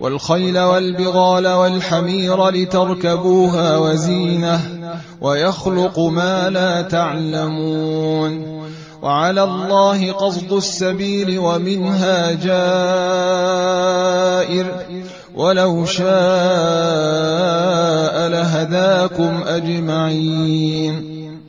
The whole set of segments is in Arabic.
والخيل والبغال والحمير لتركبوها وزينة ويخلق ما لا تعلمون وعلى الله قصد السبيل ومنها جائر ولو شاء لهداكم أجمعين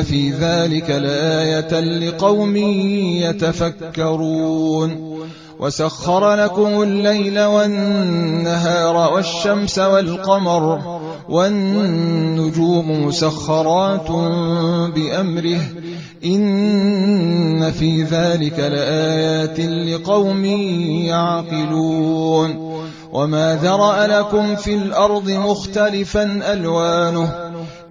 في ذلك لآية لقوم يتفكرون. وسخر لكم الليل والنهار والشمس والقمر والنجوم مسخرات بأمره. إن في ذلك لآيات لقوم يعقلون. وما ذرأ لكم في الأرض مختلفا ألوانه.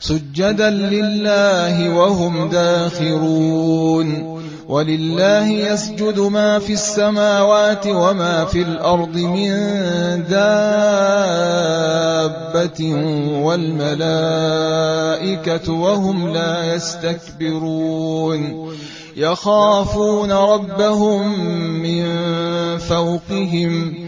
سجدا لله وهم داخرون. ولله يسجد ما في السماوات وما في الأرض من دابة والملائكة وهم لا يستكبرون. يخافون ربهم من فوقهم.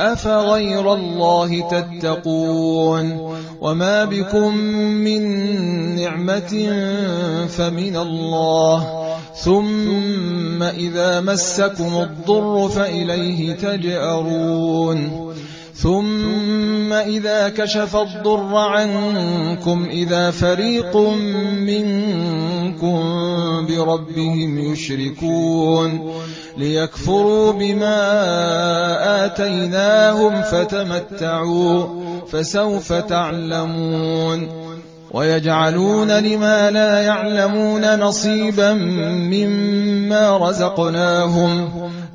أفغير الله تتقون وما بكم من نعمة فمن الله ثم إذا مسكم الضر فإليه تجأرون ثم إذا كشف الضر عنكم إذا فريق منكم بربهم يشركون ليكفروا بما آتيناهم فتمتعوا فسوف تعلمون ويجعلون لما لا يعلمون نصيبا مما رزقناهم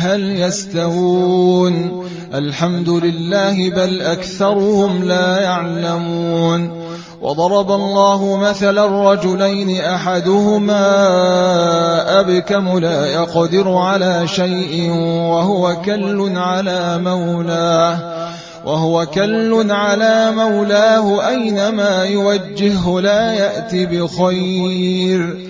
هل يستوون؟ الحمد لله بل أكثرهم لا يعلمون. وضرب الله مثلا رجلين أحدهما أبكم لا يقدر على شيء وهو كل على مولاه وهو كل على مولاه أينما يوجهه لا يأتي بخير.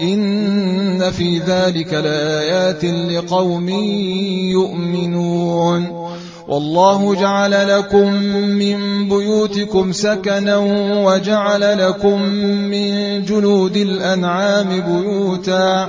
إن في ذلك لآيات لقوم يؤمنون. والله جعل لكم من بيوتكم سكنا وجعل لكم من جلود الأنعام بيوتا.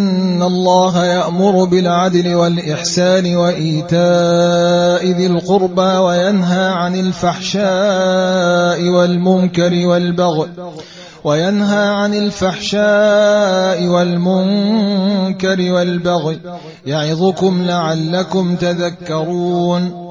الله يأمر بالعدل والإحسان وإيتاء ذي القربى وينهى عن الفحشاء والمنكر والبغي وينهى عن الفحشاء والمنكر والبغي يعظكم لعلكم تذكرون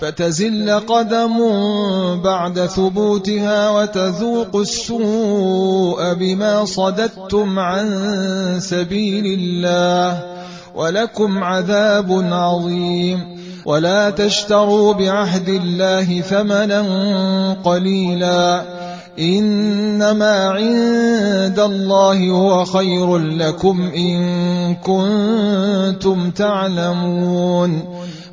فتزل قدم بعد ثبوتها وتذوقوا السوء بما صددتم عن سبيل الله ولكم عذاب عظيم. ولا تشتروا بعهد الله ثمنا قليلا. إنما عند الله هو خير لكم إن كنتم تعلمون.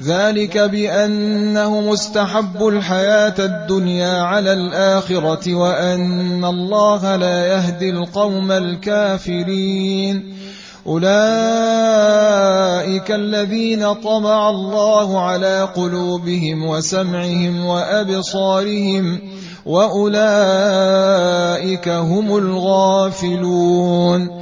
ذلك بأنه مستحب الحياة الدنيا على الآخرة وأن الله لا يهدي القوم الكافرين. أولئك الذين طبع الله على قلوبهم وسمعهم وأبصارهم وأولئك هم الغافلون.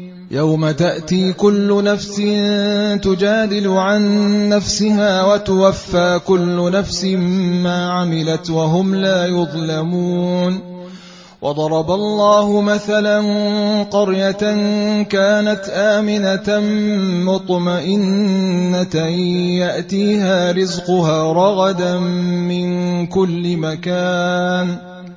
يوم تأتي كل نفس تجادل عن نفسها وتوفى كل نفس ما عملت وهم لا يظلمون. وضرب الله مثلا قرية كانت آمنة مطمئنة يأتيها رزقها رغدا من كل مكان.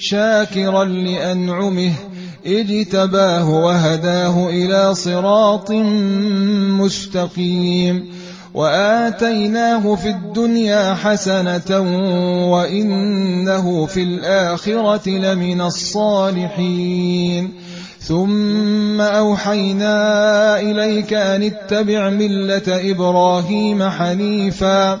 شاكرا لأنعمه اجتباه وهداه إلى صراط مستقيم. وآتيناه في الدنيا حسنة وإنه في الآخرة لمن الصالحين. ثم أوحينا إليك أن اتبع ملة إبراهيم حنيفا.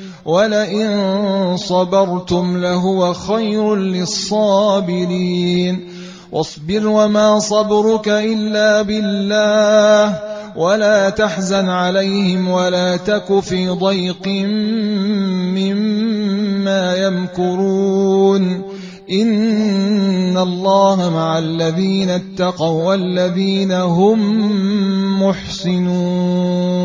ولئن صبرتم لهو خير للصابرين واصبر وما صبرك إلا بالله ولا تحزن عليهم ولا تك في ضيق مما يمكرون إن الله مع الذين اتقوا والذين هم محسنون